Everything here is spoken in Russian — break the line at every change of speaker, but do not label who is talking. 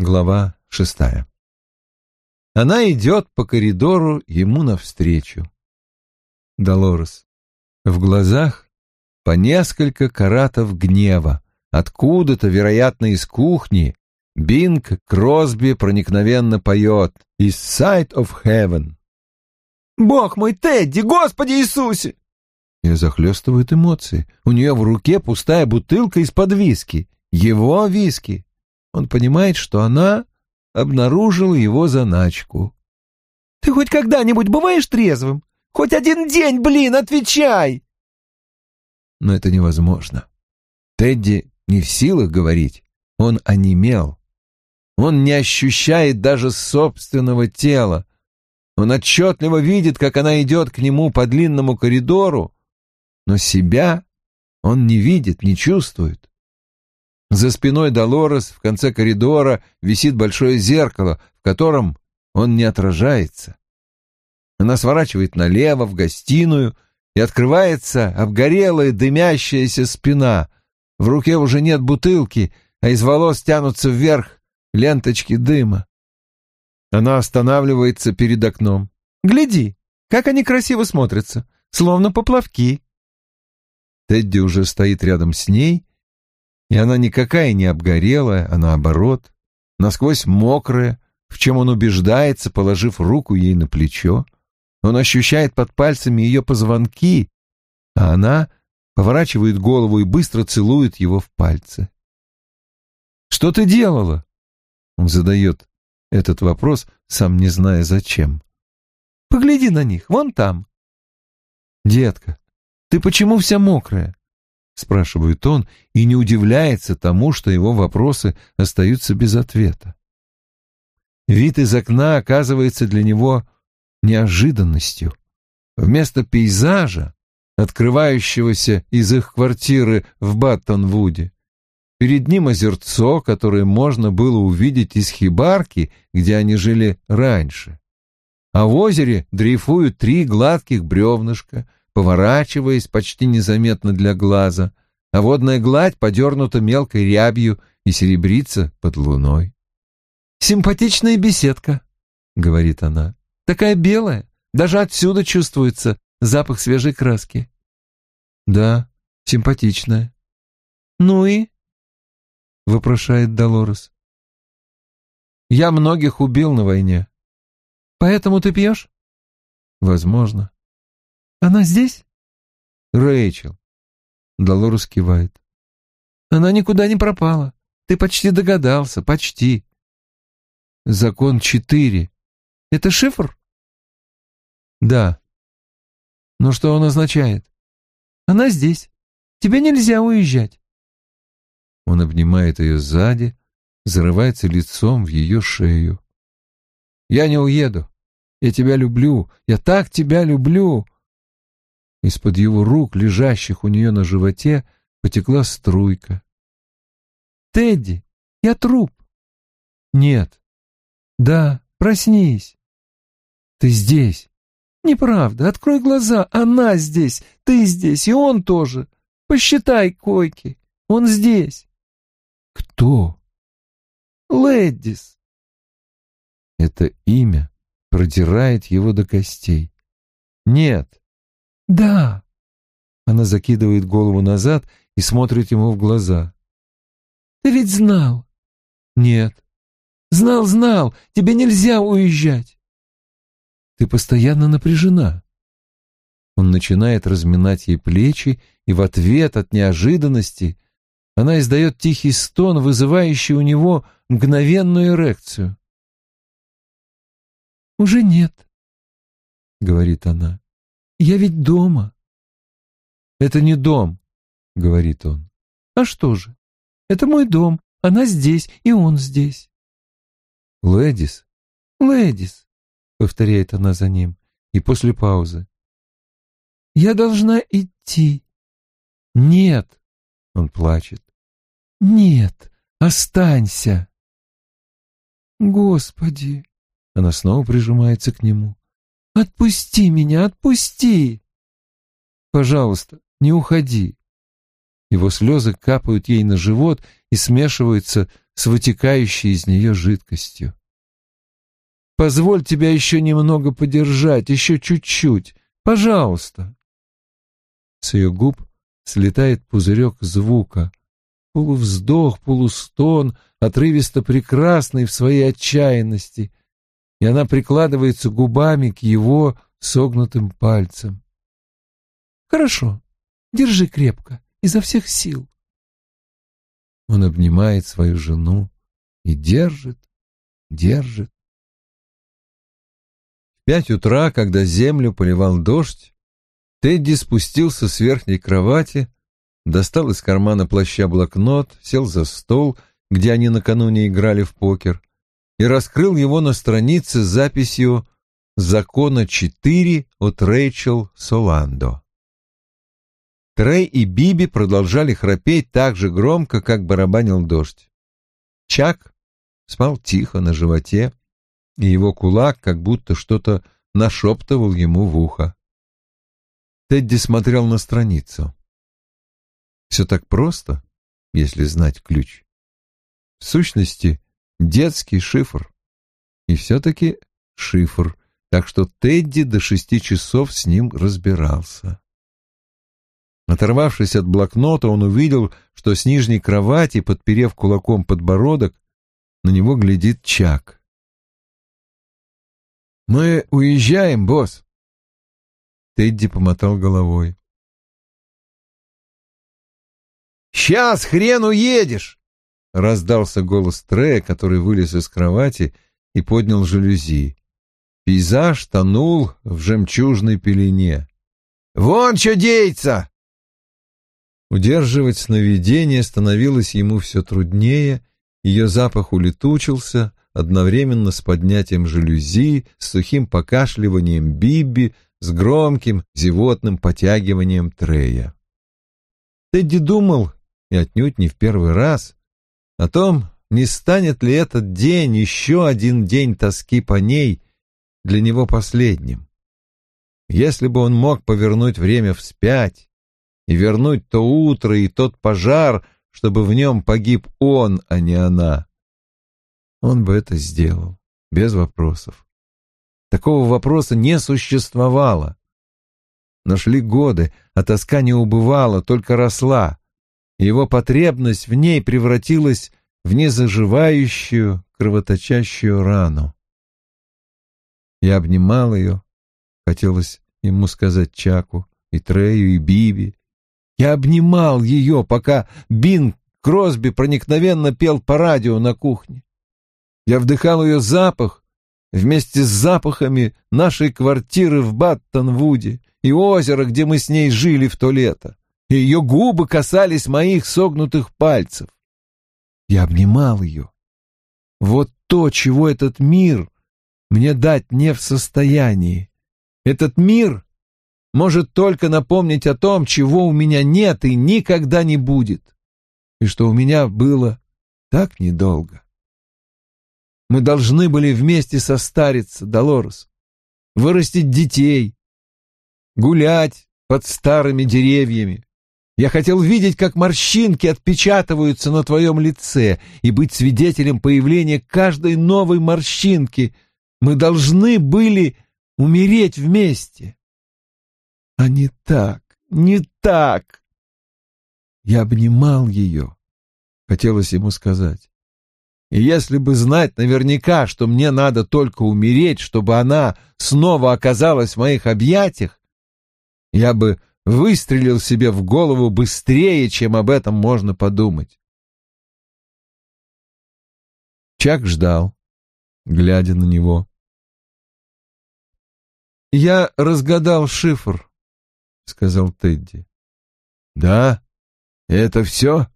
Глава шестая. Она идет по коридору ему навстречу. Долорес. В глазах по несколько каратов гнева. Откуда-то, вероятно, из кухни, Бинг Кросби проникновенно поет «Is sight of heaven».
«Бог мой, Тедди, Господи Иисусе!»
Ее захлестывают эмоции. У нее в руке пустая бутылка из-под виски. Его виски. Он понимает, что она обнаружила его заначку.
«Ты хоть когда-нибудь бываешь трезвым? Хоть один день, блин, отвечай!»
Но это невозможно. Тедди не в силах говорить. Он онемел. Он не ощущает даже собственного тела. Он отчетливо видит, как она идет к нему по длинному коридору, но себя он не видит, не чувствует. За спиной Долорес в конце коридора висит большое зеркало, в котором он не отражается. Она сворачивает налево, в гостиную, и открывается обгорелая дымящаяся спина. В руке уже нет бутылки, а из волос тянутся вверх ленточки дыма. Она останавливается перед окном.
«Гляди, как они красиво смотрятся, словно поплавки».
Тедди уже стоит рядом с ней, и она никакая не обгорелая, а наоборот, насквозь мокрая, в чем он убеждается, положив руку ей на плечо. Он ощущает под пальцами ее позвонки, а она поворачивает голову и быстро целует его в пальцы. «Что ты делала?» Он задает этот вопрос, сам не зная зачем.
«Погляди на них, вон там».
«Детка, ты почему вся мокрая?» Спрашивает он и не удивляется тому, что его вопросы остаются без ответа. Вид из окна оказывается для него неожиданностью. Вместо пейзажа, открывающегося из их квартиры в Баттонвуде, перед ним озерцо, которое можно было увидеть из хибарки, где они жили раньше. А в озере дрейфуют три гладких бревнышка — поворачиваясь почти незаметно для глаза, а водная гладь подернута мелкой рябью и серебрится под луной.
«Симпатичная беседка», — говорит она. «Такая белая, даже отсюда чувствуется запах свежей краски».
«Да, симпатичная».
«Ну и?»
— вопрошает Долорес. «Я многих убил на войне».
«Поэтому ты пьешь?»
«Возможно».
Она здесь?
Рэйчел. Долорес кивает.
Она никуда не пропала. Ты почти догадался, почти.
Закон четыре.
Это шифр?
Да.
Но что он означает? Она здесь. Тебе нельзя уезжать.
Он обнимает ее сзади, зарывается лицом в ее шею. Я не уеду. Я тебя люблю. Я так тебя люблю. Из-под его рук, лежащих у нее на животе, потекла струйка.
«Тедди, я труп».
«Нет».
«Да, проснись».
«Ты здесь».
«Неправда, открой глаза, она здесь, ты здесь, и он тоже. Посчитай койки, он здесь».
«Кто?»
«Лэддис».
Это имя продирает его до костей. «Нет,
«Да».
Она закидывает голову назад и смотрит ему в глаза.
«Ты ведь знал?»
«Нет».
«Знал, знал. Тебе нельзя уезжать».
«Ты постоянно напряжена». Он начинает разминать ей плечи, и в ответ от неожиданности она издает тихий стон, вызывающий у него мгновенную эрекцию.
«Уже нет», — говорит она. Я ведь дома.
Это не дом, говорит он.
А что же? Это мой дом. Она здесь, и он здесь.
Лэдис?
Лэдис, повторяет она за ним, и после паузы. Я должна идти.
Нет, он плачет.
Нет, останься. Господи,
она снова прижимается к нему.
Отпусти меня, отпусти!
Пожалуйста, не уходи. Его слезы капают ей на живот и смешиваются
с вытекающей из нее жидкостью. «Позволь тебя еще немного подержать, еще чуть-чуть. Пожалуйста!» С ее губ слетает пузырек звука. Полувздох, полустон, отрывисто прекрасный в своей отчаянности, и она прикладывается губами к его согнутым пальцам. «Хорошо, держи крепко, изо всех сил». Он обнимает свою жену и держит, держит. В пять утра, когда землю поливал дождь, Тедди спустился с верхней кровати, достал из кармана плаща блокнот, сел за стол, где они накануне играли в покер, и раскрыл его на странице с записью «Закона 4» от Рэйчел Соландо. Трей и Биби продолжали храпеть так же громко, как барабанил дождь. Чак спал тихо на животе, и его кулак как будто что-то нашептывал ему в ухо. Тедди смотрел на страницу. Все так просто, если знать ключ. В сущности, детский шифр. И все-таки шифр, так что Тедди до шести часов с ним разбирался. Оторвавшись от блокнота, он увидел, что с нижней кровати, подперев кулаком подбородок, на него глядит Чак. «Мы уезжаем, босс!» Тедди помотал головой. «Сейчас хрен уедешь!» — раздался голос Трея, который вылез из кровати и поднял жалюзи. Пейзаж тонул в жемчужной пелене. «Вон что деется!» Удерживать сновидение становилось ему все труднее, ее запах улетучился, одновременно с поднятием жалюзи, с сухим покашливанием Биби, с громким зевотным потягиванием Трея. Тедди думал, и отнюдь не в первый раз, о том, не станет ли этот день, еще один день тоски по ней, для него последним. Если бы он мог повернуть время вспять и вернуть то утро и тот пожар, чтобы в нем погиб он, а не она, он бы это сделал, без вопросов. Такого вопроса не существовало. Но шли годы, а тоска не убывала, только росла, его потребность в ней превратилась в незаживающую, кровоточащую рану. Я обнимал ее, хотелось ему сказать Чаку, и Трею, и Биби. Я обнимал ее, пока Бин Кросби проникновенно пел по радио на кухне. Я вдыхал ее запах вместе с запахами нашей квартиры в Баттонвуде и озера, где мы с ней жили в то лето, и ее губы касались моих согнутых пальцев. Я обнимал ее. Вот то, чего этот мир мне дать не в состоянии. Этот мир может только напомнить о том, чего у меня нет и никогда не будет, и что у меня было так недолго. Мы должны были вместе состариться, Долорес, вырастить детей, гулять под старыми деревьями. Я хотел видеть, как морщинки отпечатываются на твоем лице и быть свидетелем появления каждой новой морщинки. Мы должны были умереть вместе. А не так, не так. Я обнимал ее, хотелось ему сказать. И если бы знать наверняка, что мне надо только умереть, чтобы она снова оказалась в моих объятиях, я бы выстрелил себе в голову быстрее, чем об этом можно подумать. Чак ждал, глядя на него. «Я разгадал шифр», — сказал Тедди. «Да? Это все?»